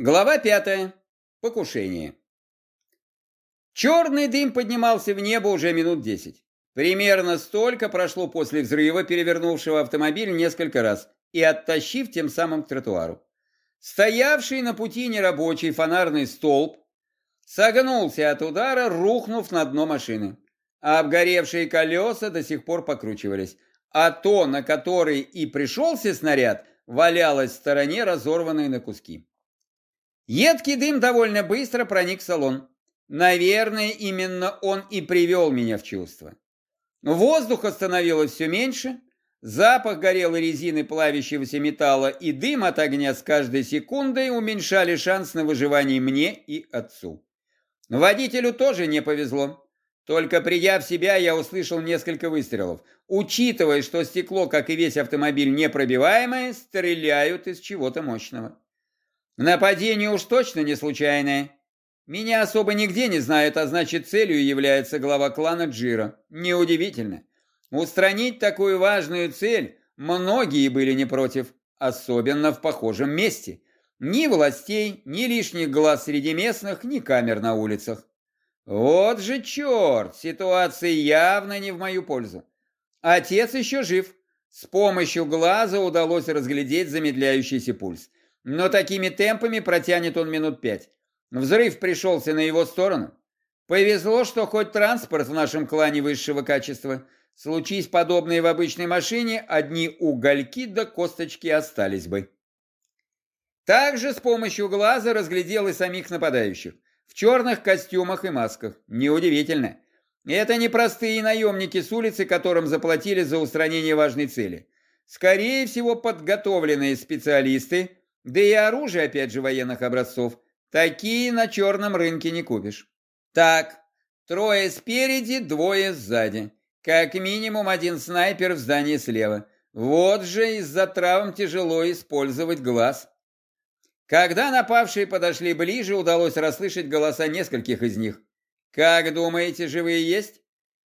Глава пятая. Покушение. Черный дым поднимался в небо уже минут десять. Примерно столько прошло после взрыва, перевернувшего автомобиль несколько раз и оттащив тем самым к тротуару. Стоявший на пути нерабочий фонарный столб согнулся от удара, рухнув на дно машины. А обгоревшие колеса до сих пор покручивались, а то, на который и пришелся снаряд, валялось в стороне, разорванное на куски. Едкий дым довольно быстро проник в салон. Наверное, именно он и привел меня в чувство. Воздуха становилось все меньше, запах горелой резины плавящегося металла и дым от огня с каждой секундой уменьшали шанс на выживание мне и отцу. Водителю тоже не повезло. Только придя в себя, я услышал несколько выстрелов. Учитывая, что стекло, как и весь автомобиль, непробиваемое, стреляют из чего-то мощного. Нападение уж точно не случайное. Меня особо нигде не знают, а значит целью является глава клана Джира. Неудивительно. Устранить такую важную цель многие были не против, особенно в похожем месте. Ни властей, ни лишних глаз среди местных, ни камер на улицах. Вот же черт, ситуация явно не в мою пользу. Отец еще жив. С помощью глаза удалось разглядеть замедляющийся пульс но такими темпами протянет он минут пять. Взрыв пришелся на его сторону. Повезло, что хоть транспорт в нашем клане высшего качества. Случись подобное в обычной машине, одни угольки да косточки остались бы. Также с помощью глаза разглядел и самих нападающих. В черных костюмах и масках. Неудивительно. Это не простые наемники с улицы, которым заплатили за устранение важной цели. Скорее всего, подготовленные специалисты, да и оружие, опять же, военных образцов. Такие на черном рынке не купишь. Так, трое спереди, двое сзади. Как минимум один снайпер в здании слева. Вот же из-за травм тяжело использовать глаз. Когда напавшие подошли ближе, удалось расслышать голоса нескольких из них. «Как думаете, живые есть?»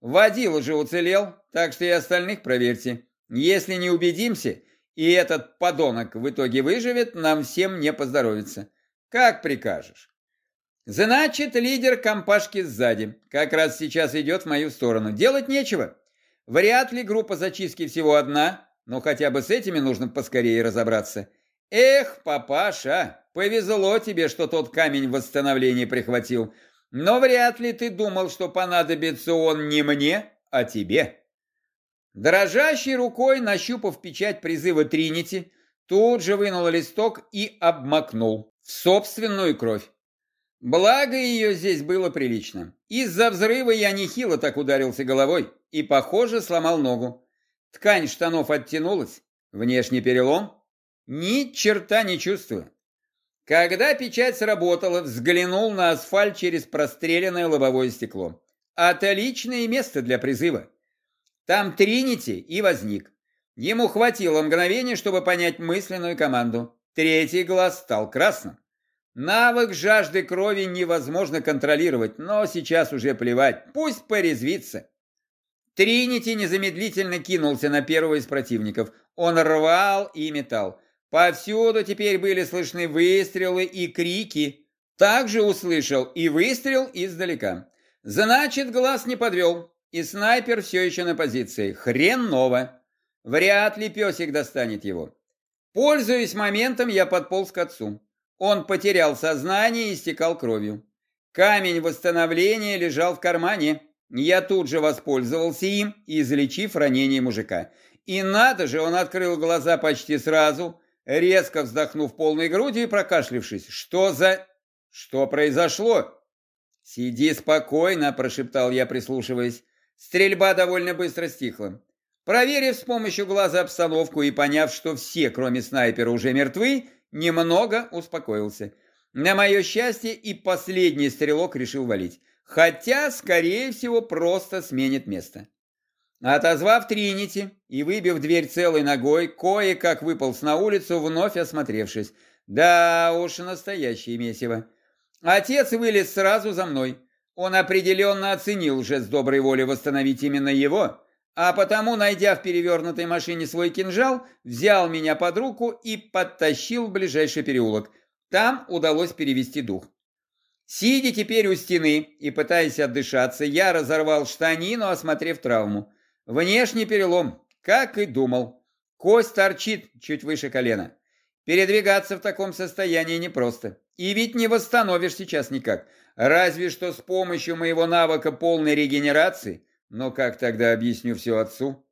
«Водил уже уцелел, так что и остальных проверьте. Если не убедимся, и этот подонок в итоге выживет, нам всем не поздоровится. Как прикажешь. Значит, лидер компашки сзади. Как раз сейчас идет в мою сторону. Делать нечего. Вряд ли группа зачистки всего одна, но хотя бы с этими нужно поскорее разобраться. Эх, папаша, повезло тебе, что тот камень восстановления прихватил. Но вряд ли ты думал, что понадобится он не мне, а тебе. Дрожащей рукой, нащупав печать призыва Тринити, тут же вынул листок и обмакнул в собственную кровь. Благо ее здесь было прилично. Из-за взрыва я нехило так ударился головой и, похоже, сломал ногу. Ткань штанов оттянулась, внешний перелом. Ни черта не чувствую. Когда печать сработала, взглянул на асфальт через простреленное лобовое стекло. Отличное место для призыва. Там Тринити и возник. Ему хватило мгновения, чтобы понять мысленную команду. Третий глаз стал красным. Навык жажды крови невозможно контролировать, но сейчас уже плевать, пусть порезвится. Тринити незамедлительно кинулся на первого из противников. Он рвал и метал. Повсюду теперь были слышны выстрелы и крики. Также услышал и выстрел издалека. Значит, глаз не подвел. И снайпер все еще на позиции. Хреново. Вряд ли песик достанет его. Пользуясь моментом, я подполз к отцу. Он потерял сознание и истекал кровью. Камень восстановления лежал в кармане. Я тут же воспользовался им, излечив ранение мужика. И надо же, он открыл глаза почти сразу, резко вздохнув полной грудью и прокашлившись. Что за... Что произошло? «Сиди спокойно», – прошептал я, прислушиваясь. Стрельба довольно быстро стихла. Проверив с помощью глаза обстановку и поняв, что все, кроме снайпера, уже мертвы, немного успокоился. На мое счастье и последний стрелок решил валить. Хотя, скорее всего, просто сменит место. Отозвав Тринити и выбив дверь целой ногой, кое-как выполз на улицу, вновь осмотревшись. Да уж, настоящее месиво. Отец вылез сразу за мной. Он определенно оценил жест доброй воли восстановить именно его, а потому, найдя в перевернутой машине свой кинжал, взял меня под руку и подтащил в ближайший переулок. Там удалось перевести дух. Сидя теперь у стены и пытаясь отдышаться, я разорвал штанину, осмотрев травму. Внешний перелом, как и думал. Кость торчит чуть выше колена. Передвигаться в таком состоянии непросто. И ведь не восстановишь сейчас никак. Разве что с помощью моего навыка полной регенерации. Но как тогда объясню все отцу?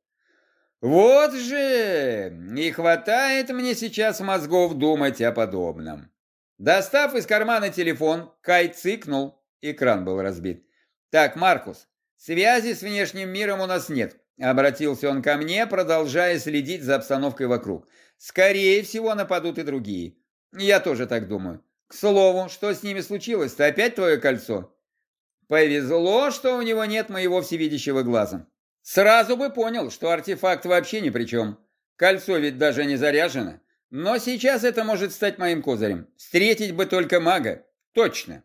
Вот же! Не хватает мне сейчас мозгов думать о подобном. Достав из кармана телефон, Кай цикнул, экран был разбит. «Так, Маркус, связи с внешним миром у нас нет», — обратился он ко мне, продолжая следить за обстановкой вокруг. «Скорее всего, нападут и другие. Я тоже так думаю. Слову, что с ними случилось-то? Опять твое кольцо?» «Повезло, что у него нет моего всевидящего глаза. Сразу бы понял, что артефакт вообще ни при чем. Кольцо ведь даже не заряжено. Но сейчас это может стать моим козырем. Встретить бы только мага. Точно.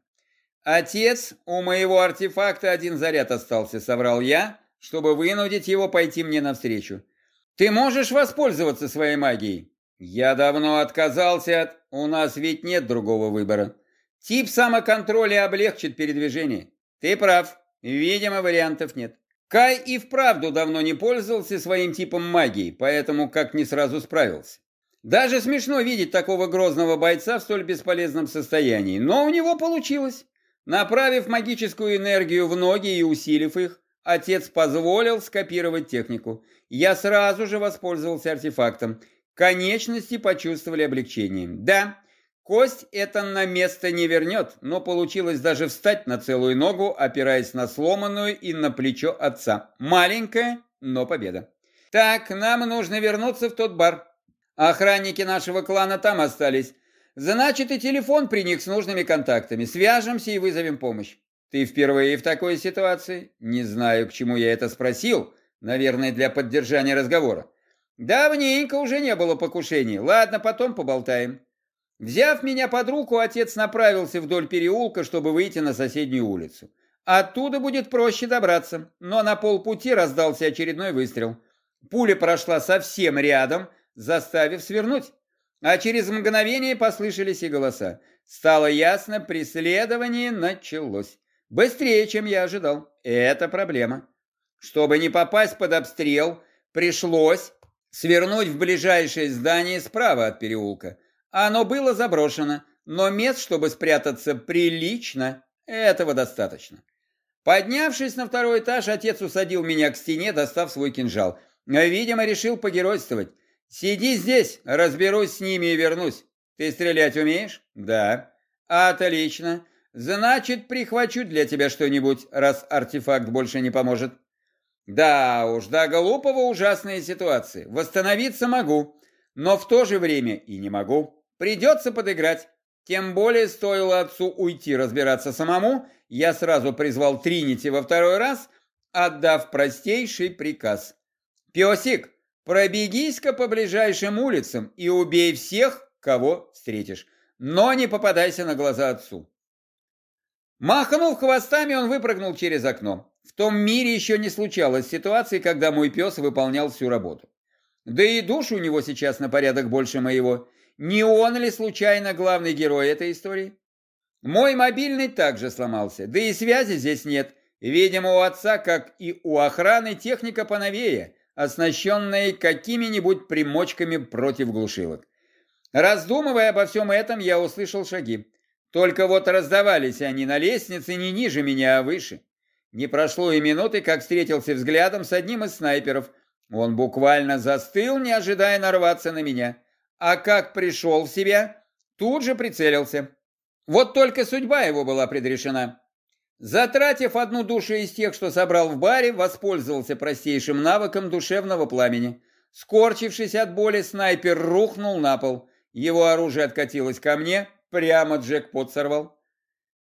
Отец, у моего артефакта один заряд остался, соврал я, чтобы вынудить его пойти мне навстречу. Ты можешь воспользоваться своей магией? Я давно отказался от... У нас ведь нет другого выбора. Тип самоконтроля облегчит передвижение. Ты прав. Видимо, вариантов нет. Кай и вправду давно не пользовался своим типом магии, поэтому как не сразу справился. Даже смешно видеть такого грозного бойца в столь бесполезном состоянии, но у него получилось. Направив магическую энергию в ноги и усилив их, отец позволил скопировать технику. Я сразу же воспользовался артефактом. Конечности почувствовали облегчение. Да, кость это на место не вернет, но получилось даже встать на целую ногу, опираясь на сломанную и на плечо отца. Маленькая, но победа. Так, нам нужно вернуться в тот бар. Охранники нашего клана там остались. Значит, и телефон при них с нужными контактами. Свяжемся и вызовем помощь. Ты впервые в такой ситуации? Не знаю, к чему я это спросил. Наверное, для поддержания разговора. Давненько уже не было покушений. Ладно, потом поболтаем. Взяв меня под руку, отец направился вдоль переулка, чтобы выйти на соседнюю улицу. Оттуда будет проще добраться, но на полпути раздался очередной выстрел. Пуля прошла совсем рядом, заставив свернуть. А через мгновение послышались и голоса. Стало ясно, преследование началось. Быстрее, чем я ожидал. Это проблема. Чтобы не попасть под обстрел, пришлось свернуть в ближайшее здание справа от переулка. Оно было заброшено, но мест, чтобы спрятаться, прилично. Этого достаточно. Поднявшись на второй этаж, отец усадил меня к стене, достав свой кинжал. Видимо, решил погеройствовать. Сиди здесь, разберусь с ними и вернусь. Ты стрелять умеешь? Да. Отлично. Значит, прихвачу для тебя что-нибудь, раз артефакт больше не поможет. Да уж, да глупого ужасная ситуация. Восстановиться могу, но в то же время и не могу. Придется подыграть. Тем более стоило отцу уйти разбираться самому, я сразу призвал Тринити во второй раз, отдав простейший приказ. «Песик, Пробегись-ка по ближайшим улицам и убей всех, кого встретишь, но не попадайся на глаза отцу. Махнув хвостами, он выпрыгнул через окно. В том мире еще не случалось ситуации, когда мой пес выполнял всю работу. Да и душ у него сейчас на порядок больше моего. Не он ли случайно главный герой этой истории? Мой мобильный также сломался, да и связи здесь нет. Видимо, у отца, как и у охраны, техника поновее – оснащенные какими-нибудь примочками против глушилок. Раздумывая обо всем этом, я услышал шаги. Только вот раздавались они на лестнице не ниже меня, а выше. Не прошло и минуты, как встретился взглядом с одним из снайперов. Он буквально застыл, не ожидая нарваться на меня. А как пришел в себя, тут же прицелился. Вот только судьба его была предрешена. Затратив одну душу из тех, что собрал в баре, воспользовался простейшим навыком душевного пламени. Скорчившись от боли, снайпер рухнул на пол. Его оружие откатилось ко мне, прямо джекпот сорвал.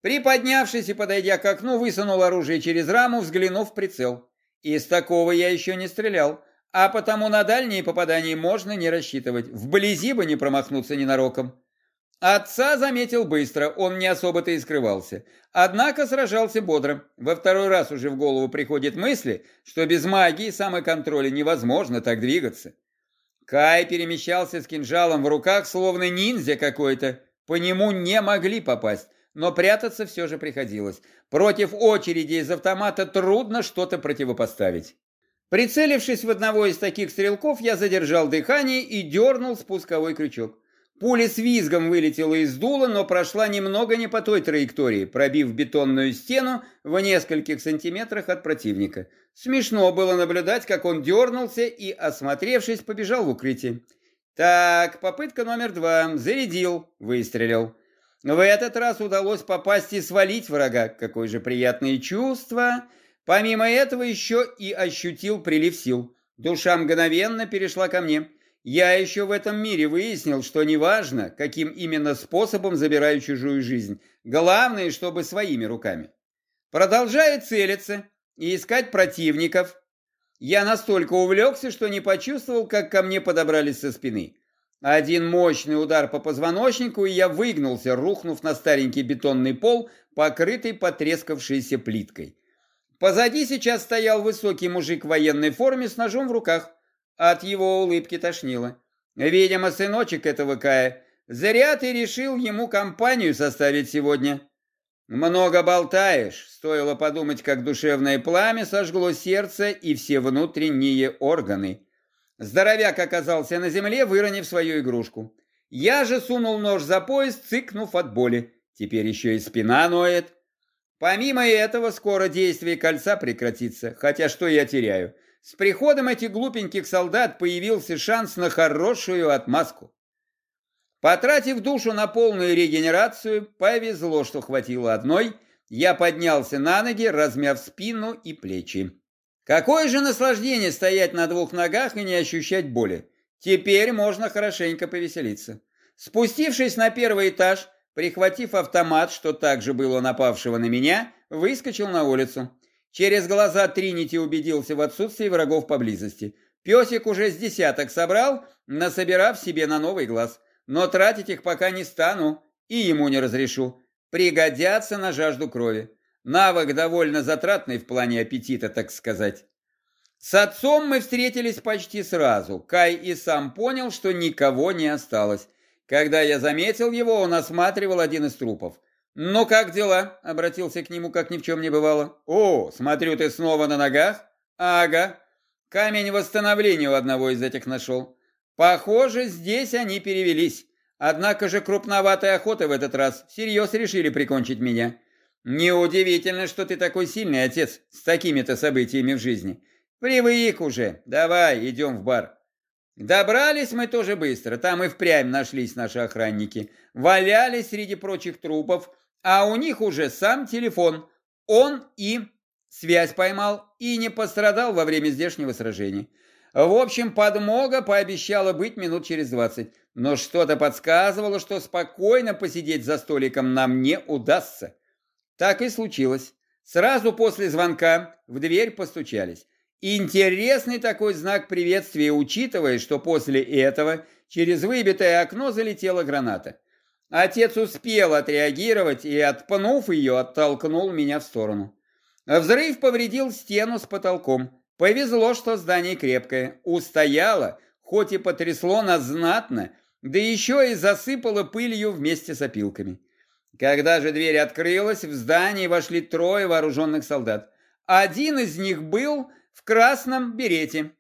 Приподнявшись и подойдя к окну, высунул оружие через раму, взглянув в прицел. Из такого я еще не стрелял, а потому на дальние попадания можно не рассчитывать. Вблизи бы не промахнуться ненароком. Отца заметил быстро, он не особо-то и скрывался. Однако сражался бодро. Во второй раз уже в голову приходит мысли, что без магии самоконтроля невозможно так двигаться. Кай перемещался с кинжалом в руках, словно ниндзя какой-то. По нему не могли попасть, но прятаться все же приходилось. Против очереди из автомата трудно что-то противопоставить. Прицелившись в одного из таких стрелков, я задержал дыхание и дернул спусковой крючок. Пуля с визгом вылетела из дула, но прошла немного не по той траектории, пробив бетонную стену в нескольких сантиметрах от противника. Смешно было наблюдать, как он дернулся и, осмотревшись, побежал в укрытие. Так, попытка номер два. Зарядил, выстрелил. В этот раз удалось попасть и свалить врага. Какое же приятное чувство. Помимо этого еще и ощутил прилив сил. Душа мгновенно перешла ко мне. Я еще в этом мире выяснил, что неважно, каким именно способом забираю чужую жизнь, главное, чтобы своими руками. Продолжая целиться и искать противников, я настолько увлекся, что не почувствовал, как ко мне подобрались со спины. Один мощный удар по позвоночнику, и я выгнулся, рухнув на старенький бетонный пол, покрытый потрескавшейся плиткой. Позади сейчас стоял высокий мужик в военной форме с ножом в руках. От его улыбки тошнило. Видимо, сыночек этого Кая. Зря ты решил ему компанию составить сегодня. Много болтаешь. Стоило подумать, как душевное пламя сожгло сердце и все внутренние органы. Здоровяк оказался на земле, выронив свою игрушку. Я же сунул нож за пояс, цыкнув от боли. Теперь еще и спина ноет. Помимо этого, скоро действие кольца прекратится. Хотя что я теряю? С приходом этих глупеньких солдат появился шанс на хорошую отмазку. Потратив душу на полную регенерацию, повезло, что хватило одной, я поднялся на ноги, размяв спину и плечи. Какое же наслаждение стоять на двух ногах и не ощущать боли. Теперь можно хорошенько повеселиться. Спустившись на первый этаж, прихватив автомат, что также было напавшего на меня, выскочил на улицу. Через глаза Тринити убедился в отсутствии врагов поблизости. Песик уже с десяток собрал, насобирав себе на новый глаз. Но тратить их пока не стану и ему не разрешу. Пригодятся на жажду крови. Навык довольно затратный в плане аппетита, так сказать. С отцом мы встретились почти сразу. Кай и сам понял, что никого не осталось. Когда я заметил его, он осматривал один из трупов. «Ну как дела?» — обратился к нему, как ни в чем не бывало. «О, смотрю, ты снова на ногах?» «Ага. Камень восстановления у одного из этих нашел. Похоже, здесь они перевелись. Однако же крупноватая охота в этот раз. Всерьез решили прикончить меня. Неудивительно, что ты такой сильный отец с такими-то событиями в жизни. Привык уже. Давай, идем в бар». Добрались мы тоже быстро. Там и впрямь нашлись наши охранники. Валялись среди прочих трупов, а у них уже сам телефон. Он и связь поймал и не пострадал во время здешнего сражения. В общем, подмога пообещала быть минут через двадцать, но что-то подсказывало, что спокойно посидеть за столиком нам не удастся. Так и случилось. Сразу после звонка в дверь постучались. Интересный такой знак приветствия, учитывая, что после этого через выбитое окно залетела граната. Отец успел отреагировать и, отпнув ее, оттолкнул меня в сторону. Взрыв повредил стену с потолком. Повезло, что здание крепкое. Устояло, хоть и потрясло нас знатно, да еще и засыпало пылью вместе с опилками. Когда же дверь открылась, в здание вошли трое вооруженных солдат. Один из них был в красном берете,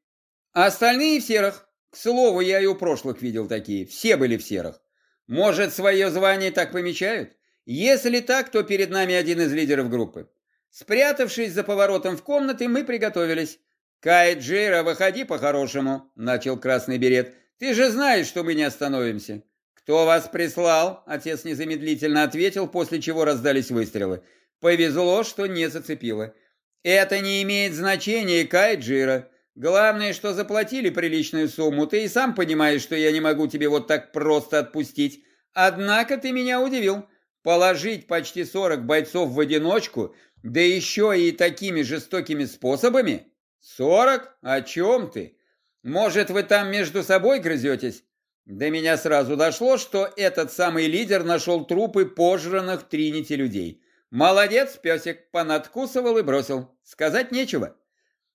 а остальные в серых. К слову, я и у прошлых видел такие, все были в серых. Может, свое звание так помечают? Если так, то перед нами один из лидеров группы. Спрятавшись за поворотом в комнаты, мы приготовились. «Кай Джейра, выходи по-хорошему», — начал красный берет. «Ты же знаешь, что мы не остановимся». «Кто вас прислал?» — отец незамедлительно ответил, после чего раздались выстрелы. Повезло, что не зацепило. «Это не имеет значения, Кай Джира. Главное, что заплатили приличную сумму. Ты и сам понимаешь, что я не могу тебе вот так просто отпустить. Однако ты меня удивил. Положить почти 40 бойцов в одиночку, да еще и такими жестокими способами? 40? О чем ты? Может, вы там между собой грызетесь? До меня сразу дошло, что этот самый лидер нашел трупы пожранных Тринити людей. Молодец, песик, понадкусывал и бросил. Сказать нечего.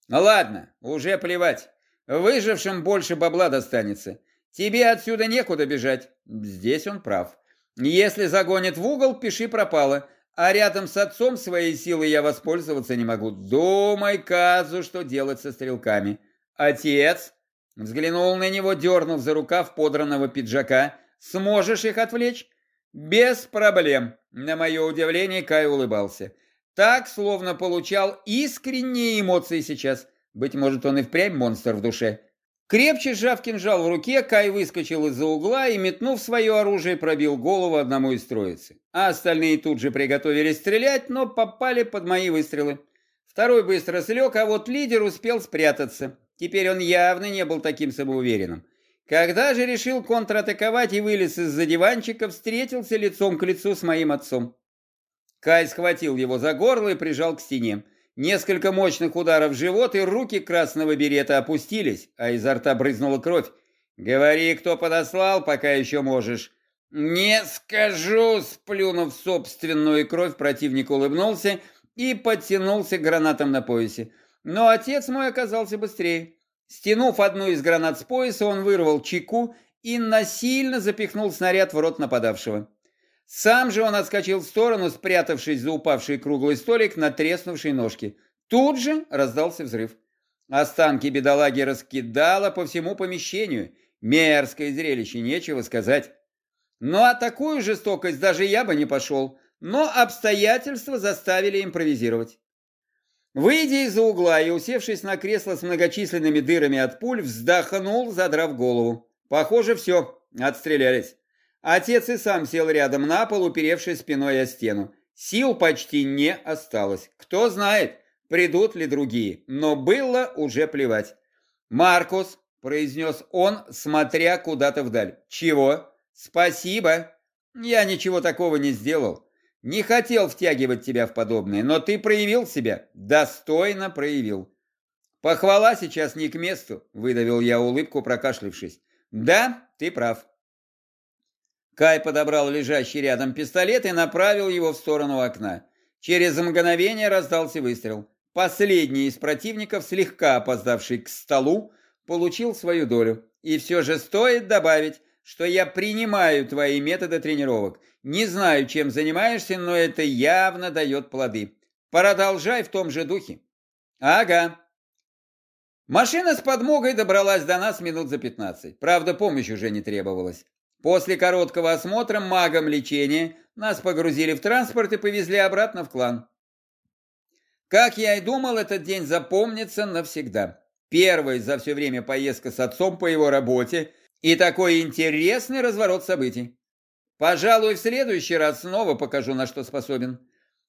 Ладно, уже плевать. Выжившим больше бабла достанется. Тебе отсюда некуда бежать. Здесь он прав. Если загонит в угол, пиши пропало. А рядом с отцом своей силой я воспользоваться не могу. Думай, Казу, что делать со стрелками. Отец взглянул на него, дернув за рукав подранного пиджака. Сможешь их отвлечь? Без проблем. На мое удивление Кай улыбался. Так, словно получал искренние эмоции сейчас. Быть может, он и впрямь монстр в душе. Крепче сжав кинжал в руке, Кай выскочил из-за угла и, метнув свое оружие, пробил голову одному из троицы. А остальные тут же приготовились стрелять, но попали под мои выстрелы. Второй быстро слег, а вот лидер успел спрятаться. Теперь он явно не был таким самоуверенным. Когда же решил контратаковать и вылез из-за диванчика, встретился лицом к лицу с моим отцом. Кай схватил его за горло и прижал к стене. Несколько мощных ударов в живот, и руки красного берета опустились, а изо рта брызнула кровь. «Говори, кто подослал, пока еще можешь». «Не скажу», сплюнув собственную кровь, противник улыбнулся и подтянулся к гранатам на поясе. Но отец мой оказался быстрее. Стянув одну из гранат с пояса, он вырвал чеку и насильно запихнул снаряд в рот нападавшего. Сам же он отскочил в сторону, спрятавшись за упавший круглый столик на треснувшей ножке. Тут же раздался взрыв. Останки бедолаги раскидало по всему помещению. Мерзкое зрелище, нечего сказать. Ну а такую жестокость даже я бы не пошел. Но обстоятельства заставили импровизировать. Выйдя из-за угла и усевшись на кресло с многочисленными дырами от пуль, вздохнул, задрав голову. Похоже, все, отстрелялись. Отец и сам сел рядом на пол, уперевшись спиной о стену. Сил почти не осталось. Кто знает, придут ли другие, но было уже плевать. «Маркус», — произнес он, смотря куда-то вдаль. «Чего? Спасибо. Я ничего такого не сделал. Не хотел втягивать тебя в подобное, но ты проявил себя, достойно проявил». «Похвала сейчас не к месту», — выдавил я улыбку, прокашлившись. «Да, ты прав. Кай подобрал лежащий рядом пистолет и направил его в сторону окна. Через мгновение раздался выстрел. Последний из противников, слегка опоздавший к столу, получил свою долю. И все же стоит добавить, что я принимаю твои методы тренировок. Не знаю, чем занимаешься, но это явно дает плоды. Продолжай в том же духе. Ага. Машина с подмогой добралась до нас минут за пятнадцать. Правда, помощь уже не требовалась. После короткого осмотра магом лечения нас погрузили в транспорт и повезли обратно в клан. Как я и думал, этот день запомнится навсегда. Первая за все время поездка с отцом по его работе и такой интересный разворот событий. Пожалуй, в следующий раз снова покажу, на что способен.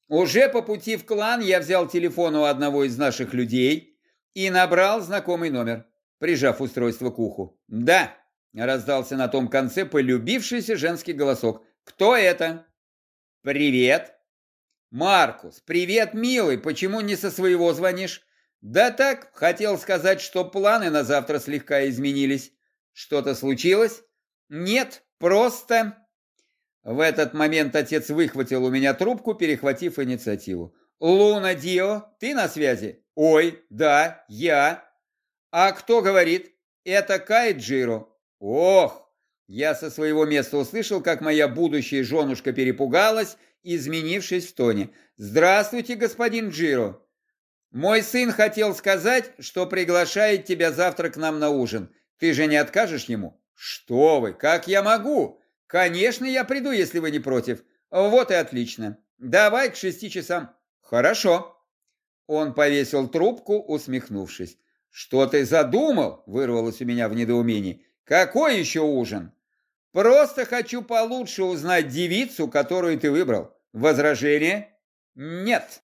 Уже по пути в клан я взял телефон у одного из наших людей и набрал знакомый номер, прижав устройство к уху. «Да, Раздался на том конце полюбившийся женский голосок. «Кто это?» «Привет!» «Маркус, привет, милый! Почему не со своего звонишь?» «Да так, хотел сказать, что планы на завтра слегка изменились. Что-то случилось?» «Нет, просто...» В этот момент отец выхватил у меня трубку, перехватив инициативу. «Луна Дио, ты на связи?» «Ой, да, я». «А кто говорит?» «Это Кай Джиро. Ох! Я со своего места услышал, как моя будущая женушка перепугалась, изменившись в тоне. «Здравствуйте, господин Джиро!» «Мой сын хотел сказать, что приглашает тебя завтра к нам на ужин. Ты же не откажешь ему?» «Что вы, как я могу?» «Конечно, я приду, если вы не против». «Вот и отлично. Давай к шести часам». «Хорошо». Он повесил трубку, усмехнувшись. «Что ты задумал?» – вырвалось у меня в недоумении. Какой еще ужин? Просто хочу получше узнать девицу, которую ты выбрал. Возражение? Нет.